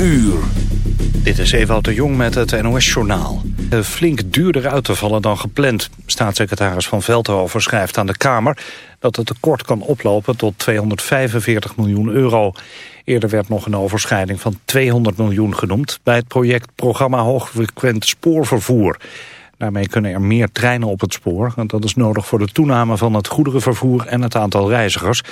uur. Dit is Ewout de Jong met het NOS-journaal. Flink duurder uit te vallen dan gepland. Staatssecretaris Van Veldhoven schrijft aan de Kamer... dat het tekort kan oplopen tot 245 miljoen euro. Eerder werd nog een overschrijding van 200 miljoen genoemd... bij het project Programma Hoogfrequent Spoorvervoer. Daarmee kunnen er meer treinen op het spoor... want dat is nodig voor de toename van het goederenvervoer en het aantal reizigers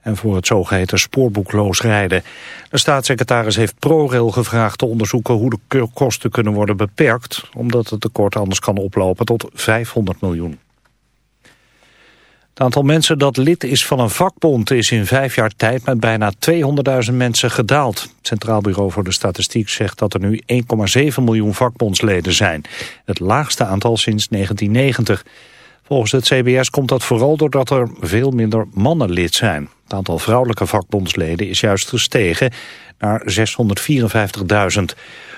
en voor het zogeheten spoorboekloos rijden. De staatssecretaris heeft ProRail gevraagd te onderzoeken hoe de kosten kunnen worden beperkt, omdat het tekort anders kan oplopen tot 500 miljoen. Het aantal mensen dat lid is van een vakbond is in vijf jaar tijd met bijna 200.000 mensen gedaald. Het Centraal Bureau voor de Statistiek zegt dat er nu 1,7 miljoen vakbondsleden zijn. Het laagste aantal sinds 1990. Volgens het CBS komt dat vooral doordat er veel minder mannen lid zijn. Het aantal vrouwelijke vakbondsleden is juist gestegen naar 654.000.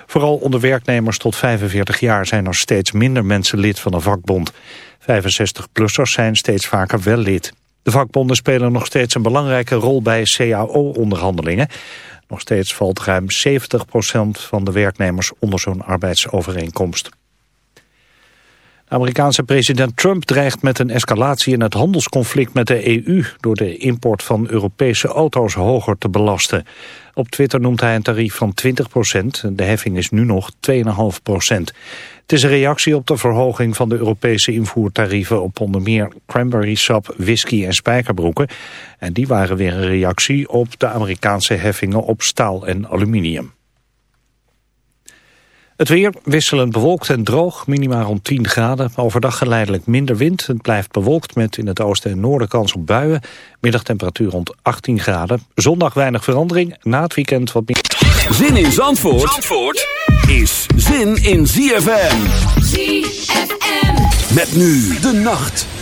Vooral onder werknemers tot 45 jaar zijn er steeds minder mensen lid van een vakbond. 65-plussers zijn steeds vaker wel lid. De vakbonden spelen nog steeds een belangrijke rol bij CAO-onderhandelingen. Nog steeds valt ruim 70% van de werknemers onder zo'n arbeidsovereenkomst. Amerikaanse president Trump dreigt met een escalatie in het handelsconflict met de EU... door de import van Europese auto's hoger te belasten. Op Twitter noemt hij een tarief van 20% De heffing is nu nog 2,5% Het is een reactie op de verhoging van de Europese invoertarieven... op onder meer cranberry sap, whisky en spijkerbroeken. En die waren weer een reactie op de Amerikaanse heffingen op staal en aluminium. Het weer wisselend bewolkt en droog, minimaal rond 10 graden. Overdag geleidelijk minder wind. Het blijft bewolkt met in het oosten en noorden kans op buien. Middagtemperatuur rond 18 graden. Zondag weinig verandering, na het weekend wat meer. Zin in Zandvoort, Zandvoort is zin in ZFM. ZFM. Met nu de nacht.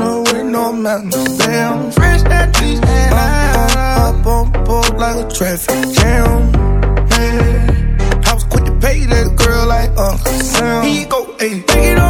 dinner with no mountains. Damn, fresh that trees and I up on like a traffic jam. Hey, I was quick to pay that girl like Uncle Sam. He go, hey, take it on.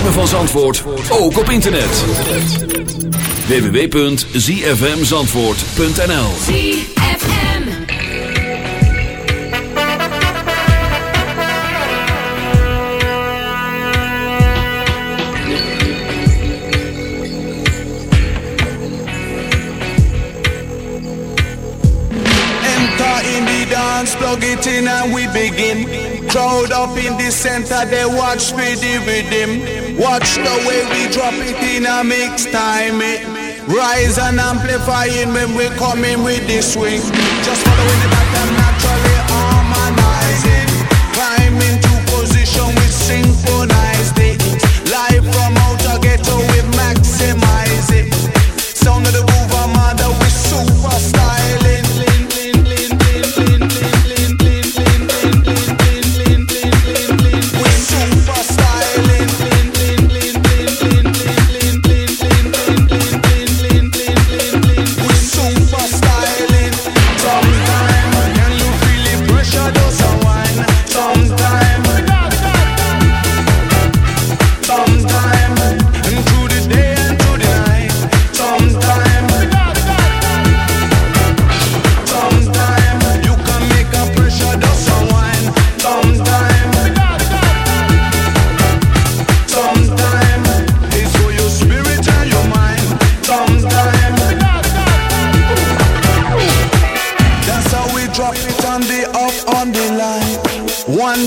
Ritme van Zandvoort, ook op internet. www.zfmzandvoort.nl ZFM. Enter in the dance, plug it in and we begin. Crowd up in the center, they watch for the rhythm. Watch the way we drop it in a mix time. It rise and amplifying when we come in with the swing. Just following the pattern naturally harmonizing. Climb into position with synchronized it. Live from outer ghetto we maximize it. Sound of the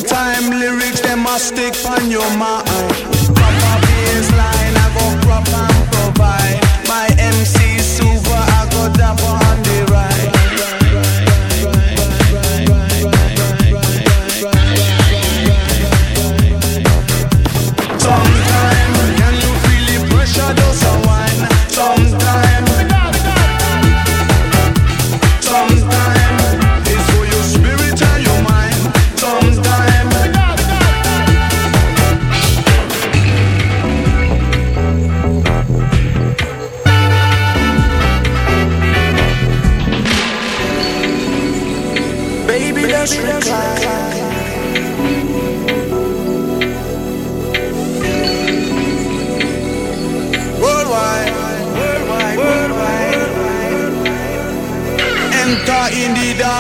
Time lyrics, them must stick on your mind. Proper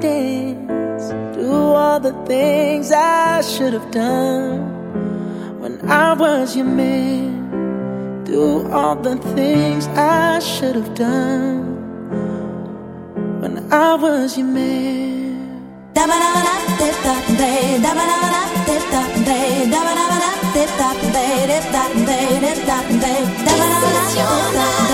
dance. Do all the things I should have done when I was your man. Do all the things I should have done when I was your man. Dancing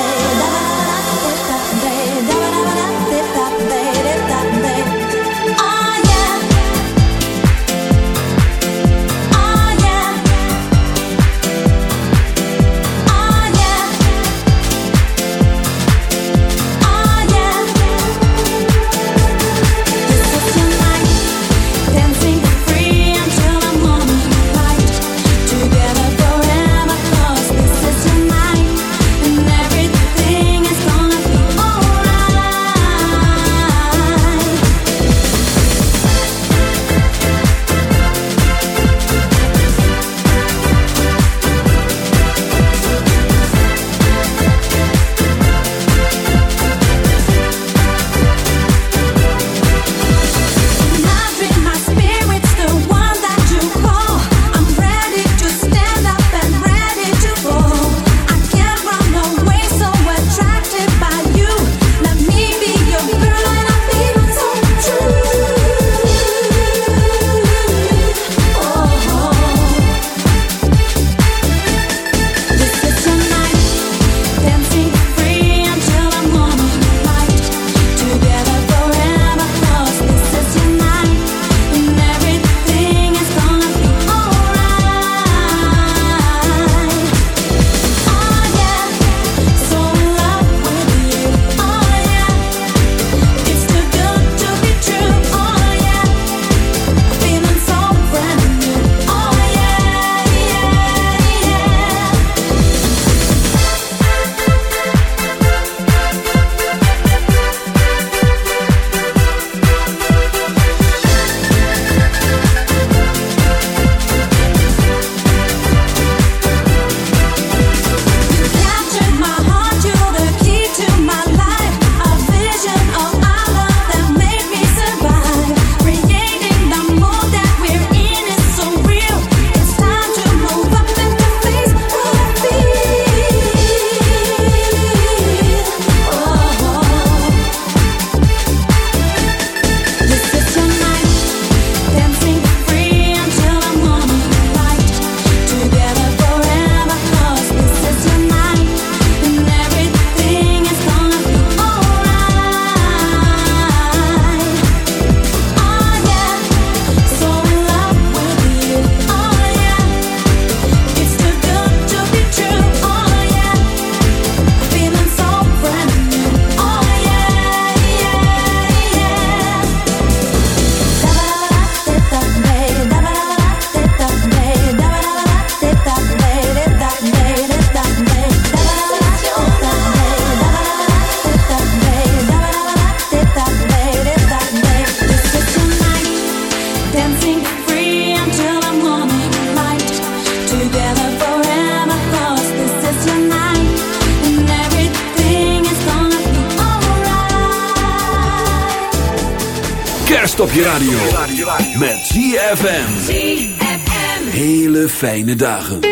fijne dagen.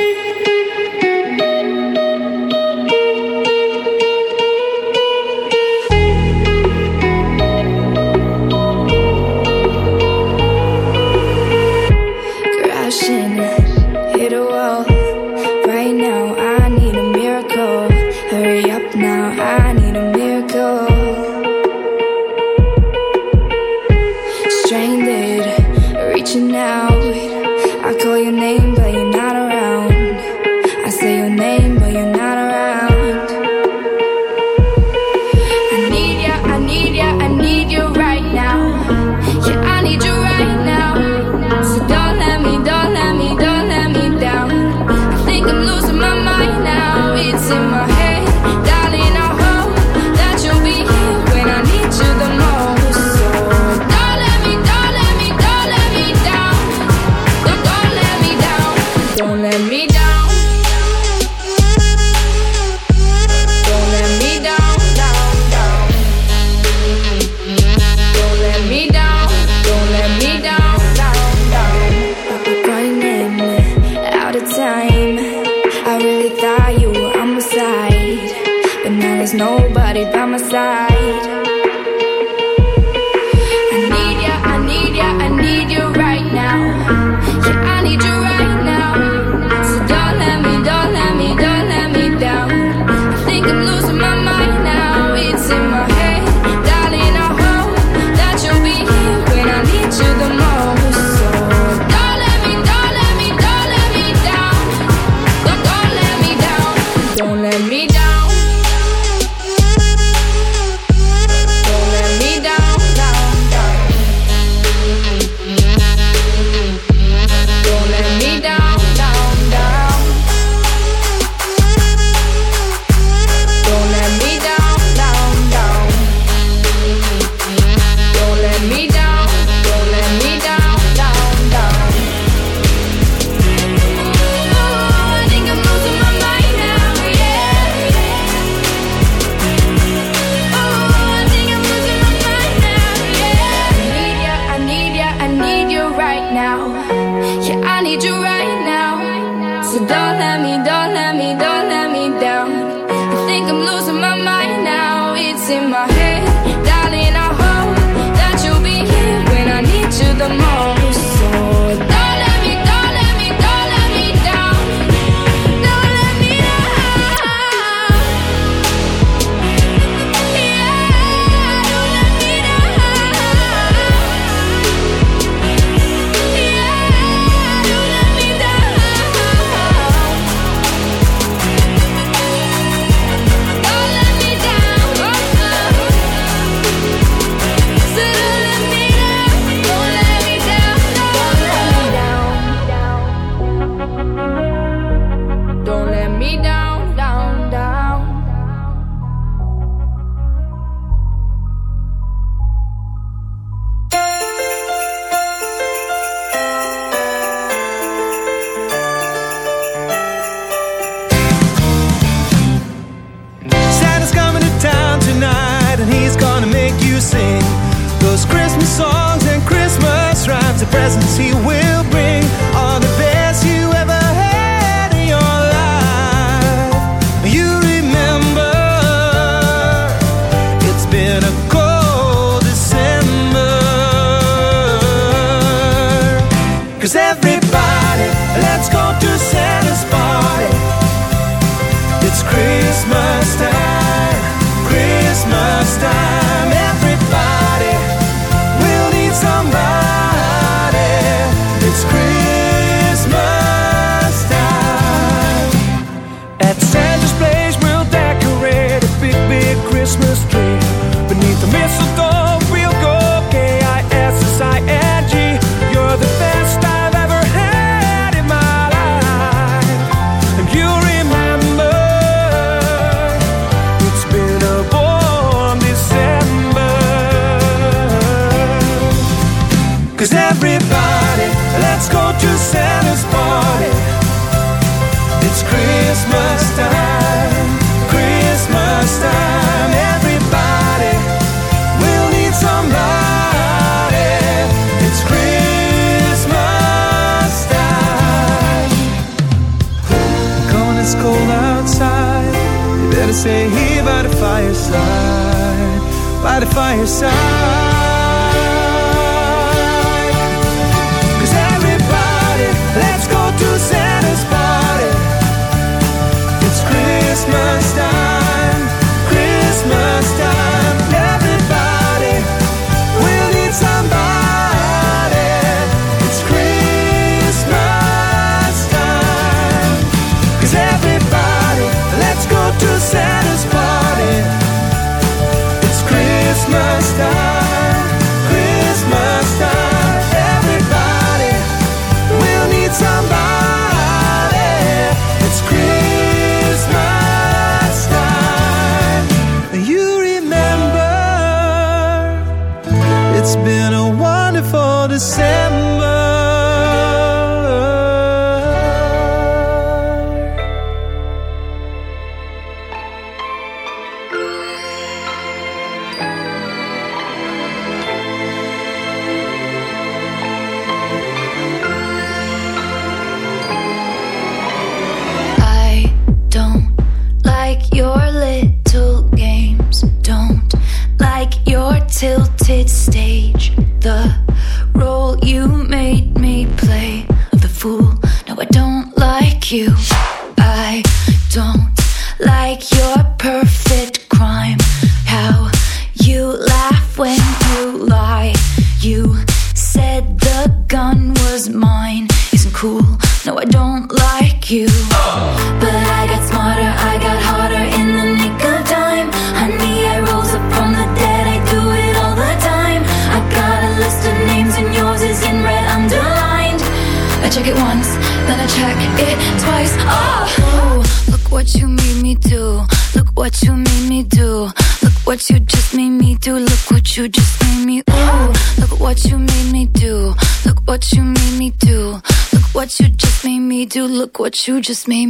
you just made me.